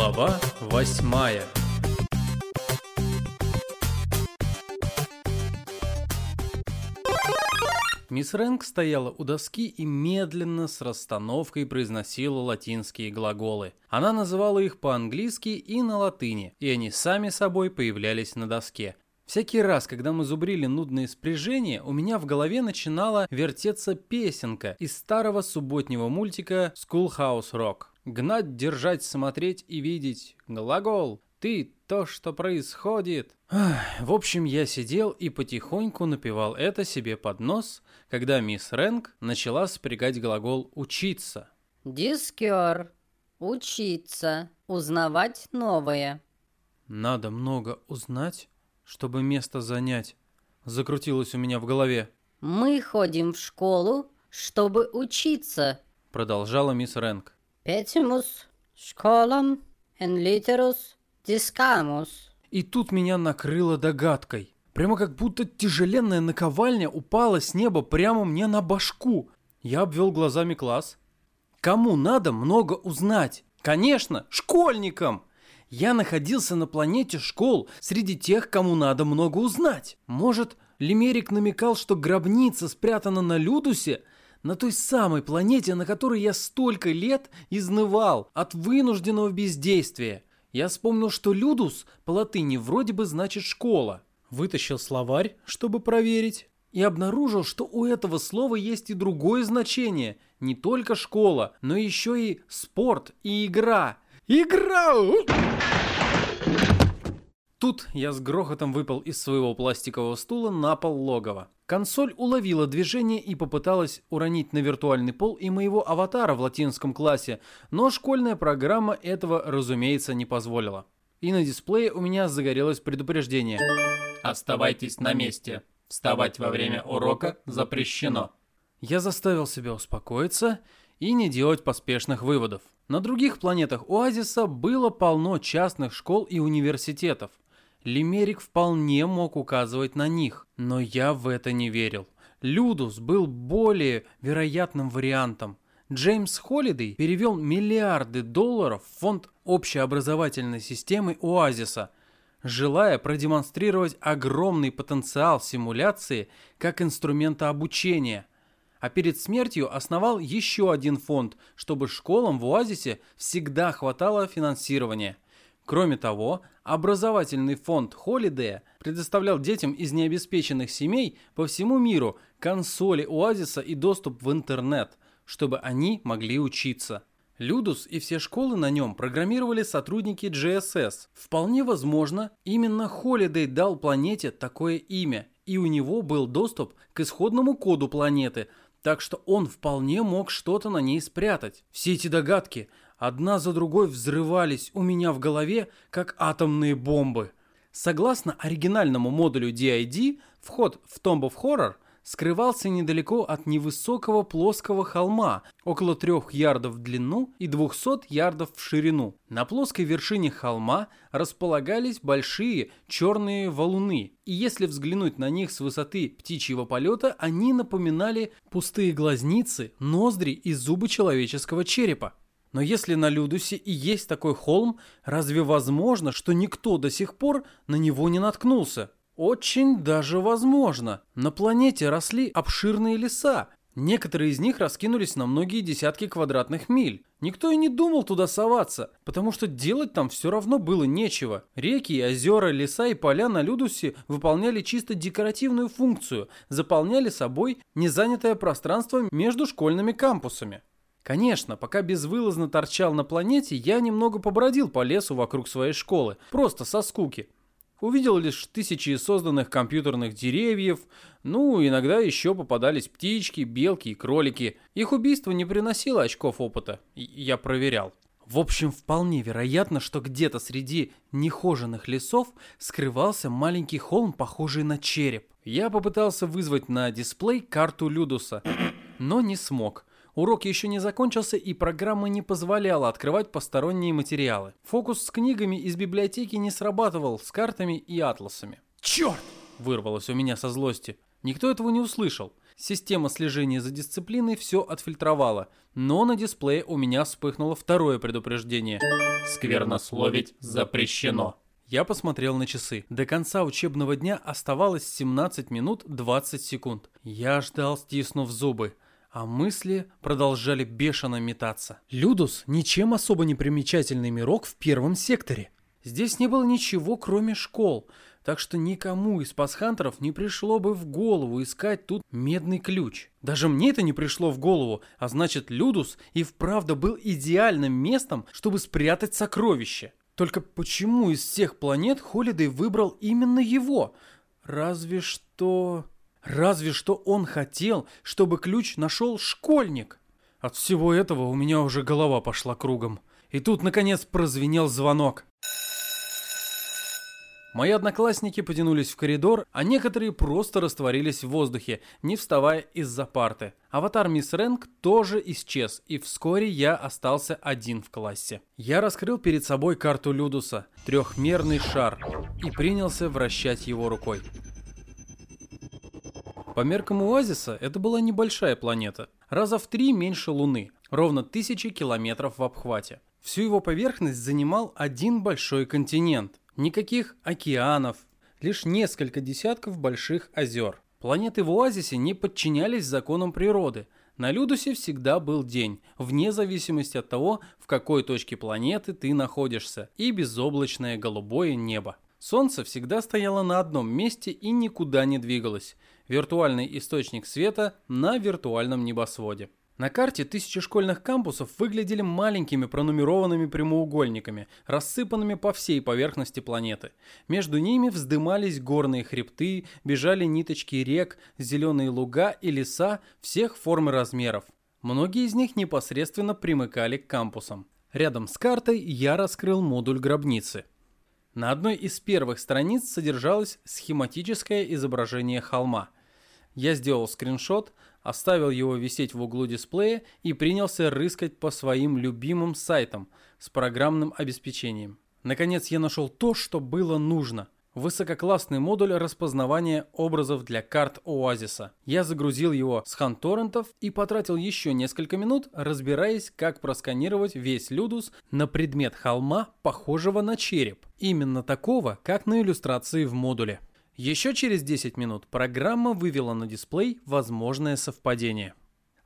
Глава восьмая Мисс Рэнк стояла у доски и медленно с расстановкой произносила латинские глаголы. Она называла их по-английски и на латыни, и они сами собой появлялись на доске. Всякий раз, когда мы зубрили нудные спряжения, у меня в голове начинала вертеться песенка из старого субботнего мультика Schoolhouse Rock. Гнать, держать, смотреть и видеть. Глагол. Ты то, что происходит. В общем, я сидел и потихоньку напевал это себе под нос, когда мисс Рэнк начала спрягать глагол «учиться». Дискер. Учиться. Узнавать новое. Надо много узнать, чтобы место занять. Закрутилось у меня в голове. Мы ходим в школу, чтобы учиться. Продолжала мисс Рэнк. Петимус школам en literus discamus. И тут меня накрыло догадкой. Прямо как будто тяжеленная наковальня упала с неба прямо мне на башку. Я обвел глазами класс. Кому надо много узнать? Конечно, школьникам! Я находился на планете школ среди тех, кому надо много узнать. Может, Лимерик намекал, что гробница спрятана на Людусе, на той самой планете, на которой я столько лет изнывал от вынужденного бездействия. Я вспомнил, что Людус по латыни вроде бы значит «школа». Вытащил словарь, чтобы проверить, и обнаружил, что у этого слова есть и другое значение. Не только школа, но еще и спорт и игра. Игра! Тут я с грохотом выпал из своего пластикового стула на пол логова. Консоль уловила движение и попыталась уронить на виртуальный пол и моего аватара в латинском классе, но школьная программа этого, разумеется, не позволила. И на дисплее у меня загорелось предупреждение. Оставайтесь на месте. Вставать во время урока запрещено. Я заставил себя успокоиться и не делать поспешных выводов. На других планетах Оазиса было полно частных школ и университетов. Лимерик вполне мог указывать на них, но я в это не верил. Людус был более вероятным вариантом. Джеймс Холидей перевел миллиарды долларов в фонд общеобразовательной системы Оазиса, желая продемонстрировать огромный потенциал симуляции как инструмента обучения. А перед смертью основал еще один фонд, чтобы школам в Оазисе всегда хватало финансирования – Кроме того, образовательный фонд Холидея предоставлял детям из необеспеченных семей по всему миру консоли Оазиса и доступ в интернет, чтобы они могли учиться. Людус и все школы на нем программировали сотрудники GSS. Вполне возможно, именно Холидей дал планете такое имя, и у него был доступ к исходному коду планеты, так что он вполне мог что-то на ней спрятать. Все эти догадки одна за другой взрывались у меня в голове, как атомные бомбы. Согласно оригинальному модулю DID, вход в Tomb of Horror скрывался недалеко от невысокого плоского холма, около трех ярдов в длину и 200 ярдов в ширину. На плоской вершине холма располагались большие черные валуны, и если взглянуть на них с высоты птичьего полета, они напоминали пустые глазницы, ноздри и зубы человеческого черепа. Но если на Людусе и есть такой холм, разве возможно, что никто до сих пор на него не наткнулся? Очень даже возможно. На планете росли обширные леса. Некоторые из них раскинулись на многие десятки квадратных миль. Никто и не думал туда соваться, потому что делать там все равно было нечего. Реки, озера, леса и поля на Людусе выполняли чисто декоративную функцию, заполняли собой незанятое пространство между школьными кампусами. Конечно, пока безвылазно торчал на планете, я немного побродил по лесу вокруг своей школы, просто со скуки. Увидел лишь тысячи созданных компьютерных деревьев, ну, иногда еще попадались птички, белки и кролики. Их убийство не приносило очков опыта, я проверял. В общем, вполне вероятно, что где-то среди нехоженных лесов скрывался маленький холм, похожий на череп. Я попытался вызвать на дисплей карту Людуса, но не смог. Урок еще не закончился, и программа не позволяла открывать посторонние материалы. Фокус с книгами из библиотеки не срабатывал с картами и атласами. «Черт!» – вырвалось у меня со злости. Никто этого не услышал. Система слежения за дисциплиной все отфильтровала, но на дисплее у меня вспыхнуло второе предупреждение. Сквернословить запрещено. Я посмотрел на часы. До конца учебного дня оставалось 17 минут 20 секунд. Я ждал, стиснув зубы. А мысли продолжали бешено метаться. Людус – ничем особо не примечательный мирок в первом секторе. Здесь не было ничего, кроме школ – так что никому из пасхантеров не пришло бы в голову искать тут медный ключ. Даже мне это не пришло в голову, а значит Людус и вправду был идеальным местом, чтобы спрятать сокровище. Только почему из всех планет Холидей выбрал именно его? Разве что... Разве что он хотел, чтобы ключ нашел школьник. От всего этого у меня уже голова пошла кругом. И тут, наконец, прозвенел звонок. Мои одноклассники потянулись в коридор, а некоторые просто растворились в воздухе, не вставая из-за парты. Аватар Мисс Рэнк тоже исчез, и вскоре я остался один в классе. Я раскрыл перед собой карту Людуса, трехмерный шар, и принялся вращать его рукой. По меркам Оазиса это была небольшая планета, раза в три меньше Луны, ровно тысячи километров в обхвате. Всю его поверхность занимал один большой континент, Никаких океанов, лишь несколько десятков больших озер. Планеты в оазисе не подчинялись законам природы. На Людусе всегда был день, вне зависимости от того, в какой точке планеты ты находишься, и безоблачное голубое небо. Солнце всегда стояло на одном месте и никуда не двигалось. Виртуальный источник света на виртуальном небосводе. На карте тысячи школьных кампусов выглядели маленькими пронумерованными прямоугольниками, рассыпанными по всей поверхности планеты. Между ними вздымались горные хребты, бежали ниточки рек, зеленые луга и леса всех форм и размеров. Многие из них непосредственно примыкали к кампусам. Рядом с картой я раскрыл модуль гробницы. На одной из первых страниц содержалось схематическое изображение холма. Я сделал скриншот, оставил его висеть в углу дисплея и принялся рыскать по своим любимым сайтам с программным обеспечением. Наконец я нашел то, что было нужно. Высококлассный модуль распознавания образов для карт Оазиса. Я загрузил его с ханторрентов и потратил еще несколько минут, разбираясь, как просканировать весь Людус на предмет холма, похожего на череп. Именно такого, как на иллюстрации в модуле. Еще через 10 минут программа вывела на дисплей возможное совпадение.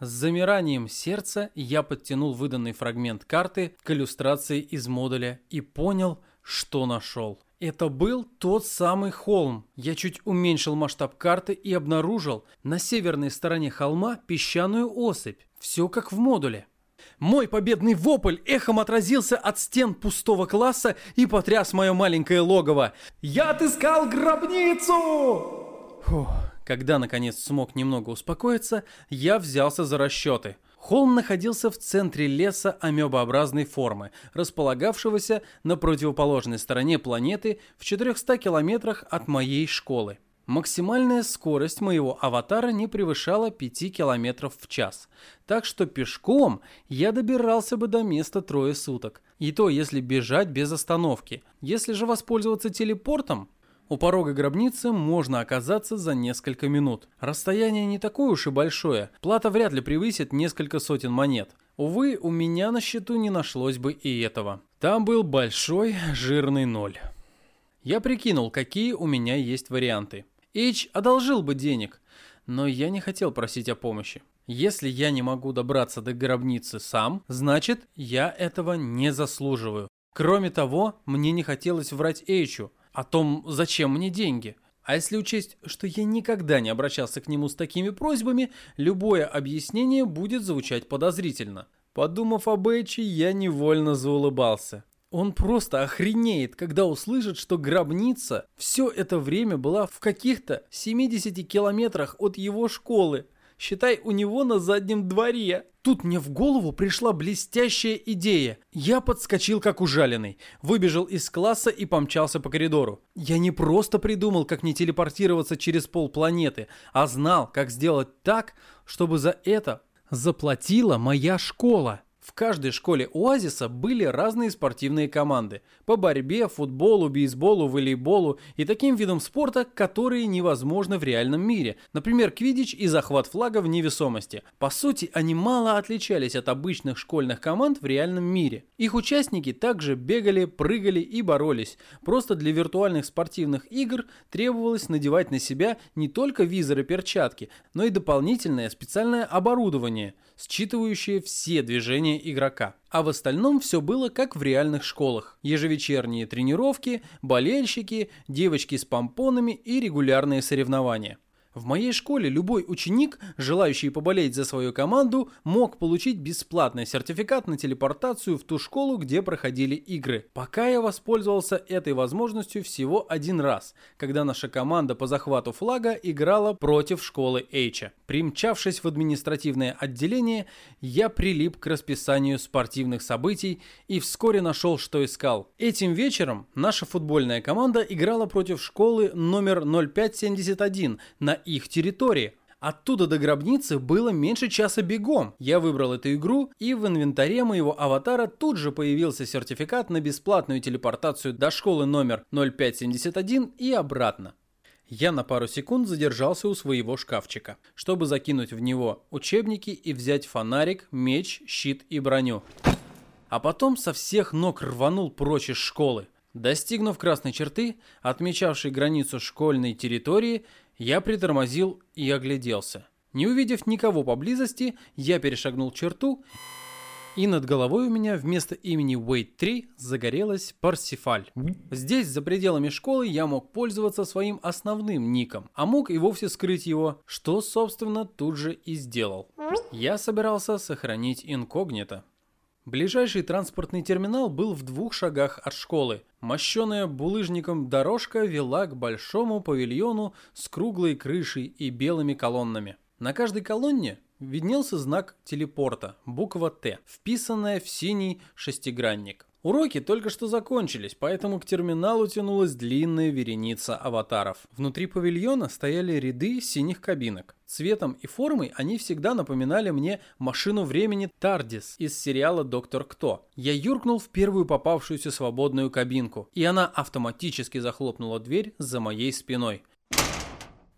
С замиранием сердца я подтянул выданный фрагмент карты к иллюстрации из модуля и понял, что нашел. Это был тот самый холм. Я чуть уменьшил масштаб карты и обнаружил на северной стороне холма песчаную осыпь. Все как в модуле. Мой победный вопль эхом отразился от стен пустого класса и потряс мое маленькое логово. «Я отыскал гробницу!» Фух. Когда, наконец, смог немного успокоиться, я взялся за расчеты. Холм находился в центре леса амебообразной формы, располагавшегося на противоположной стороне планеты в 400 километрах от моей школы. Максимальная скорость моего аватара не превышала 5 км в час, так что пешком я добирался бы до места трое суток. И то, если бежать без остановки. Если же воспользоваться телепортом, у порога гробницы можно оказаться за несколько минут. Расстояние не такое уж и большое, плата вряд ли превысит несколько сотен монет. Увы, у меня на счету не нашлось бы и этого. Там был большой жирный ноль. Я прикинул, какие у меня есть варианты. Эйч одолжил бы денег, но я не хотел просить о помощи. Если я не могу добраться до гробницы сам, значит, я этого не заслуживаю. Кроме того, мне не хотелось врать Эйчу о том, зачем мне деньги. А если учесть, что я никогда не обращался к нему с такими просьбами, любое объяснение будет звучать подозрительно. Подумав об Эйче, я невольно заулыбался. Он просто охренеет, когда услышит, что гробница все это время была в каких-то 70 километрах от его школы. Считай, у него на заднем дворе. Тут мне в голову пришла блестящая идея. Я подскочил как ужаленный, выбежал из класса и помчался по коридору. Я не просто придумал, как не телепортироваться через полпланеты, а знал, как сделать так, чтобы за это заплатила моя школа. В каждой школе Оазиса были разные спортивные команды по борьбе, футболу, бейсболу, волейболу и таким видам спорта, которые невозможны в реальном мире, например, квидич и захват флага в невесомости. По сути, они мало отличались от обычных школьных команд в реальном мире. Их участники также бегали, прыгали и боролись. Просто для виртуальных спортивных игр требовалось надевать на себя не только визоры перчатки, но и дополнительное специальное оборудование, считывающее все движения игрока. А в остальном все было как в реальных школах. Ежевечерние тренировки, болельщики, девочки с помпонами и регулярные соревнования. В моей школе любой ученик, желающий поболеть за свою команду, мог получить бесплатный сертификат на телепортацию в ту школу, где проходили игры. Пока я воспользовался этой возможностью всего один раз, когда наша команда по захвату флага играла против школы Эйча. Примчавшись в административное отделение, я прилип к расписанию спортивных событий и вскоре нашел, что искал. Этим вечером наша футбольная команда играла против школы номер 0571 на их территории. Оттуда до гробницы было меньше часа бегом. Я выбрал эту игру, и в инвентаре моего аватара тут же появился сертификат на бесплатную телепортацию до школы номер 0571 и обратно. Я на пару секунд задержался у своего шкафчика, чтобы закинуть в него учебники и взять фонарик, меч, щит и броню. А потом со всех ног рванул прочь из школы. Достигнув красной черты, отмечавшей границу школьной территории, я притормозил и огляделся. Не увидев никого поблизости, я перешагнул черту, и над головой у меня вместо имени Wade 3 загорелась Парсифаль. Здесь, за пределами школы, я мог пользоваться своим основным ником, а мог и вовсе скрыть его, что, собственно, тут же и сделал. Я собирался сохранить инкогнито. Ближайший транспортный терминал был в двух шагах от школы. Мощеная булыжником дорожка вела к большому павильону с круглой крышей и белыми колоннами. На каждой колонне виднелся знак телепорта, буква Т, вписанная в синий шестигранник. Уроки только что закончились, поэтому к терминалу тянулась длинная вереница аватаров. Внутри павильона стояли ряды синих кабинок. Цветом и формой они всегда напоминали мне машину времени Тардис из сериала «Доктор Кто». Я юркнул в первую попавшуюся свободную кабинку, и она автоматически захлопнула дверь за моей спиной.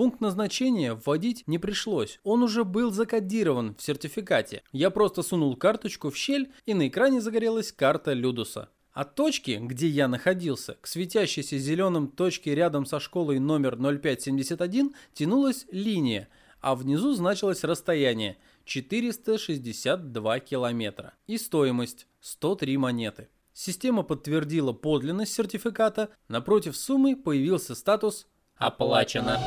Пункт назначения вводить не пришлось, он уже был закодирован в сертификате. Я просто сунул карточку в щель, и на экране загорелась карта Людуса. От точки, где я находился, к светящейся зеленым точке рядом со школой номер 0571 тянулась линия, а внизу значилось расстояние 462 километра и стоимость 103 монеты. Система подтвердила подлинность сертификата, напротив суммы появился статус «Оплачено».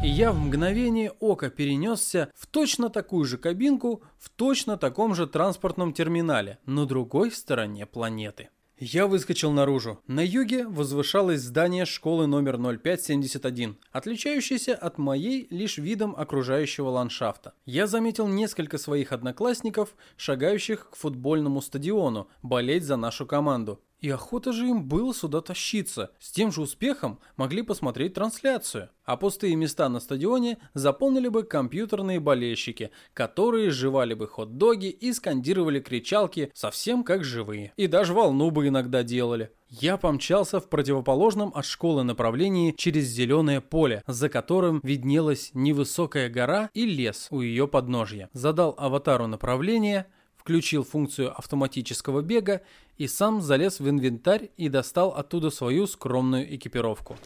И я в мгновение ока перенесся в точно такую же кабинку в точно таком же транспортном терминале на другой стороне планеты. Я выскочил наружу. На юге возвышалось здание школы номер 0571, отличающееся от моей лишь видом окружающего ландшафта. Я заметил несколько своих одноклассников, шагающих к футбольному стадиону, болеть за нашу команду. И охота же им было сюда тащиться. С тем же успехом могли посмотреть трансляцию. А пустые места на стадионе заполнили бы компьютерные болельщики, которые жевали бы хот-доги и скандировали кричалки совсем как живые. И даже волну бы иногда делали. Я помчался в противоположном от школы направлении через зеленое поле, за которым виднелась невысокая гора и лес у ее подножья. Задал аватару направление – включил функцию автоматического бега и сам залез в инвентарь и достал оттуда свою скромную экипировку.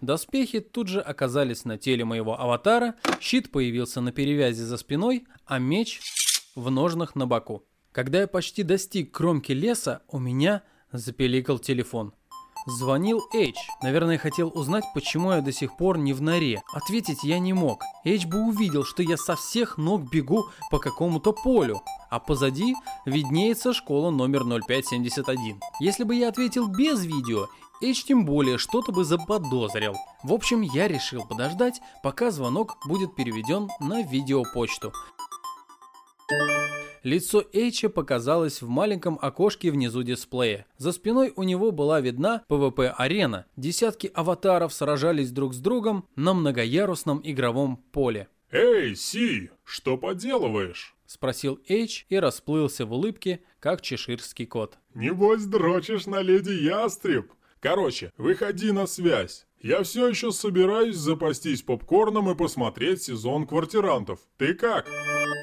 Доспехи тут же оказались на теле моего аватара, щит появился на перевязи за спиной, а меч в ножнах на боку. Когда я почти достиг кромки леса, у меня запеликал телефон. Звонил Эйч. Наверное, хотел узнать, почему я до сих пор не в норе. Ответить я не мог. Эйч бы увидел, что я со всех ног бегу по какому-то полю. А позади виднеется школа номер 0571. Если бы я ответил без видео, Эйч тем более что-то бы заподозрил. В общем, я решил подождать, пока звонок будет переведен на видеопочту. Лицо Эйча показалось в маленьком окошке внизу дисплея. За спиной у него была видна PvP-арена. Десятки аватаров сражались друг с другом на многоярусном игровом поле. «Эй, Си, что поделываешь?» — спросил Эйч и расплылся в улыбке, как чеширский кот. «Небось дрочишь на леди Ястреб? Короче, выходи на связь. Я все еще собираюсь запастись попкорном и посмотреть сезон квартирантов. Ты как?»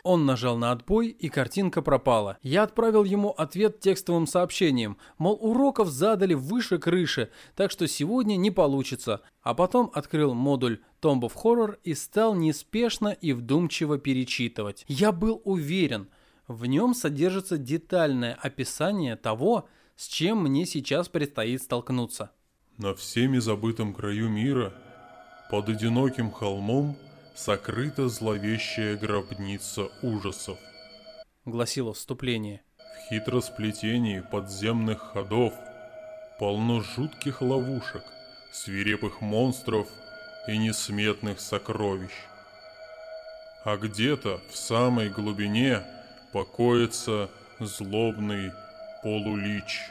Он нажал на отбой, и картинка пропала. Я отправил ему ответ текстовым сообщением, мол, уроков задали выше крыши, так что сегодня не получится. А потом открыл модуль Tomb of Horror и стал неспешно и вдумчиво перечитывать. Я был уверен, в нем содержится детальное описание того, с чем мне сейчас предстоит столкнуться. На всеми забытом краю мира, под одиноким холмом, сокрыта зловещая гробница ужасов. Гласило вступление. В хитросплетении подземных ходов полно жутких ловушек, свирепых монстров и несметных сокровищ. А где-то в самой глубине покоится злобный полулич.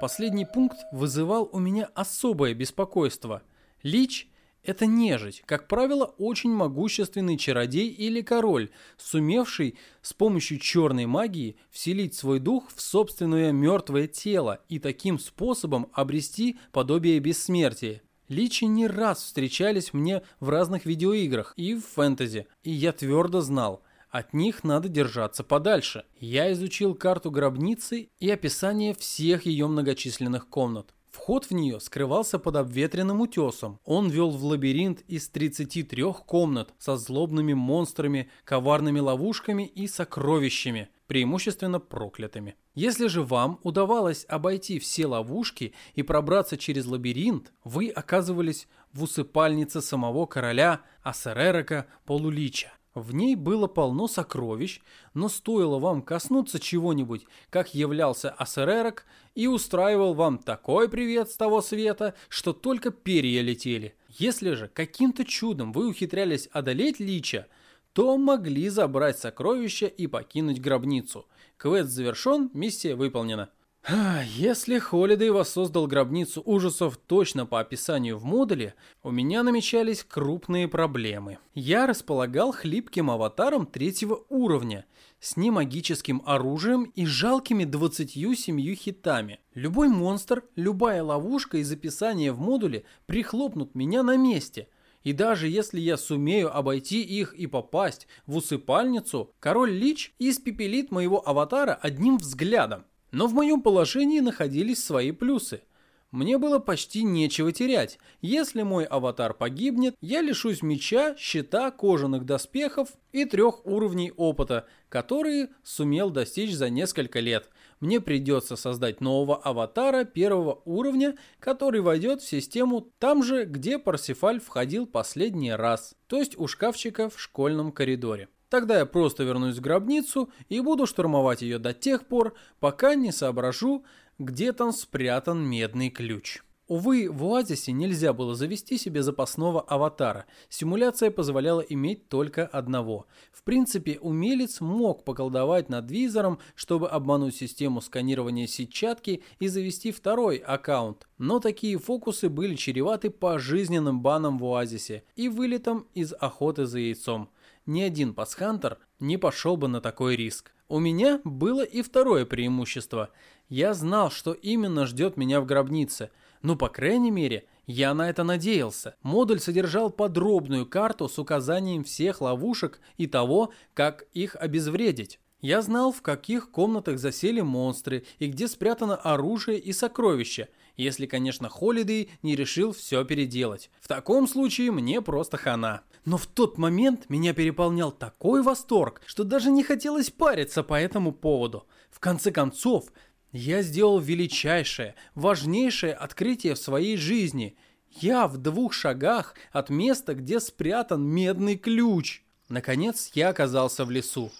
Последний пункт вызывал у меня особое беспокойство. Лич – это нежить, как правило, очень могущественный чародей или король, сумевший с помощью черной магии вселить свой дух в собственное мертвое тело и таким способом обрести подобие бессмертия. Личи не раз встречались мне в разных видеоиграх и в фэнтези, и я твердо знал – от них надо держаться подальше. Я изучил карту гробницы и описание всех ее многочисленных комнат. Вход в нее скрывался под обветренным утесом. Он вел в лабиринт из 33 комнат со злобными монстрами, коварными ловушками и сокровищами, преимущественно проклятыми. Если же вам удавалось обойти все ловушки и пробраться через лабиринт, вы оказывались в усыпальнице самого короля Асеререка Полулича. В ней было полно сокровищ, но стоило вам коснуться чего-нибудь, как являлся Асерерок и устраивал вам такой привет с того света, что только перья летели. Если же каким-то чудом вы ухитрялись одолеть Лича, то могли забрать сокровища и покинуть гробницу. Квест завершен, миссия выполнена. Если Холидей воссоздал гробницу ужасов точно по описанию в модуле, у меня намечались крупные проблемы. Я располагал хлипким аватаром третьего уровня, с немагическим оружием и жалкими 27 хитами. Любой монстр, любая ловушка из описания в модуле прихлопнут меня на месте. И даже если я сумею обойти их и попасть в усыпальницу, король Лич испепелит моего аватара одним взглядом. Но в моем положении находились свои плюсы. Мне было почти нечего терять. Если мой аватар погибнет, я лишусь меча, щита, кожаных доспехов и трех уровней опыта, которые сумел достичь за несколько лет. Мне придется создать нового аватара первого уровня, который войдет в систему там же, где Парсифаль входил последний раз, то есть у шкафчика в школьном коридоре. Тогда я просто вернусь в гробницу и буду штурмовать ее до тех пор, пока не соображу, где там спрятан медный ключ. Увы, в Оазисе нельзя было завести себе запасного аватара. Симуляция позволяла иметь только одного. В принципе, умелец мог поколдовать над визором, чтобы обмануть систему сканирования сетчатки и завести второй аккаунт. Но такие фокусы были чреваты пожизненным баном в Оазисе и вылетом из охоты за яйцом ни один пасхантер не пошел бы на такой риск. У меня было и второе преимущество. Я знал, что именно ждет меня в гробнице. Ну, по крайней мере, я на это надеялся. Модуль содержал подробную карту с указанием всех ловушек и того, как их обезвредить. Я знал, в каких комнатах засели монстры и где спрятано оружие и сокровища, если, конечно, Холидей не решил все переделать. В таком случае мне просто хана. Но в тот момент меня переполнял такой восторг, что даже не хотелось париться по этому поводу. В конце концов, я сделал величайшее, важнейшее открытие в своей жизни. Я в двух шагах от места, где спрятан медный ключ. Наконец я оказался в лесу.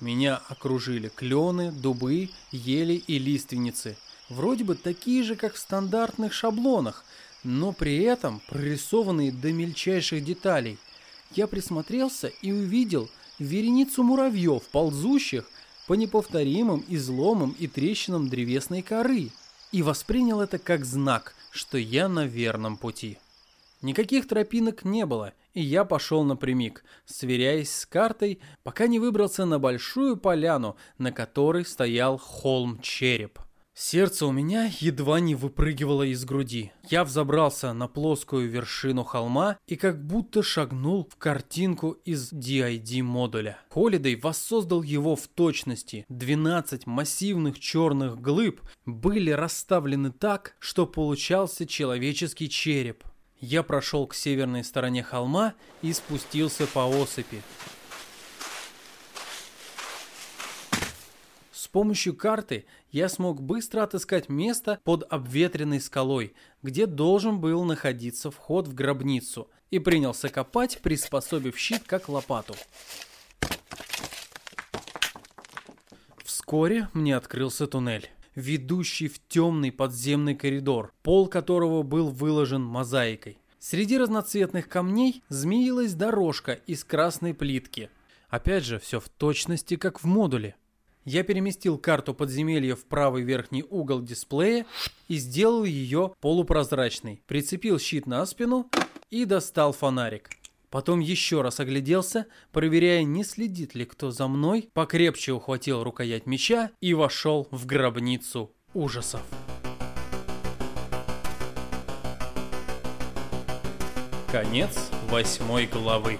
Меня окружили клены, дубы, ели и лиственницы. Вроде бы такие же, как в стандартных шаблонах, но при этом прорисованные до мельчайших деталей – я присмотрелся и увидел вереницу муравьев, ползущих по неповторимым изломам и трещинам древесной коры, и воспринял это как знак, что я на верном пути. Никаких тропинок не было, и я пошел напрямик, сверяясь с картой, пока не выбрался на большую поляну, на которой стоял холм-череп. Сердце у меня едва не выпрыгивало из груди. Я взобрался на плоскую вершину холма и как будто шагнул в картинку из DID-модуля. Холидей воссоздал его в точности. 12 массивных черных глыб были расставлены так, что получался человеческий череп. Я прошел к северной стороне холма и спустился по осыпи. С помощью карты я смог быстро отыскать место под обветренной скалой, где должен был находиться вход в гробницу, и принялся копать, приспособив щит как лопату. Вскоре мне открылся туннель, ведущий в темный подземный коридор, пол которого был выложен мозаикой. Среди разноцветных камней змеилась дорожка из красной плитки. Опять же, все в точности, как в модуле. Я переместил карту подземелья в правый верхний угол дисплея и сделал ее полупрозрачной. Прицепил щит на спину и достал фонарик. Потом еще раз огляделся, проверяя, не следит ли кто за мной, покрепче ухватил рукоять меча и вошел в гробницу ужасов. Конец восьмой главы.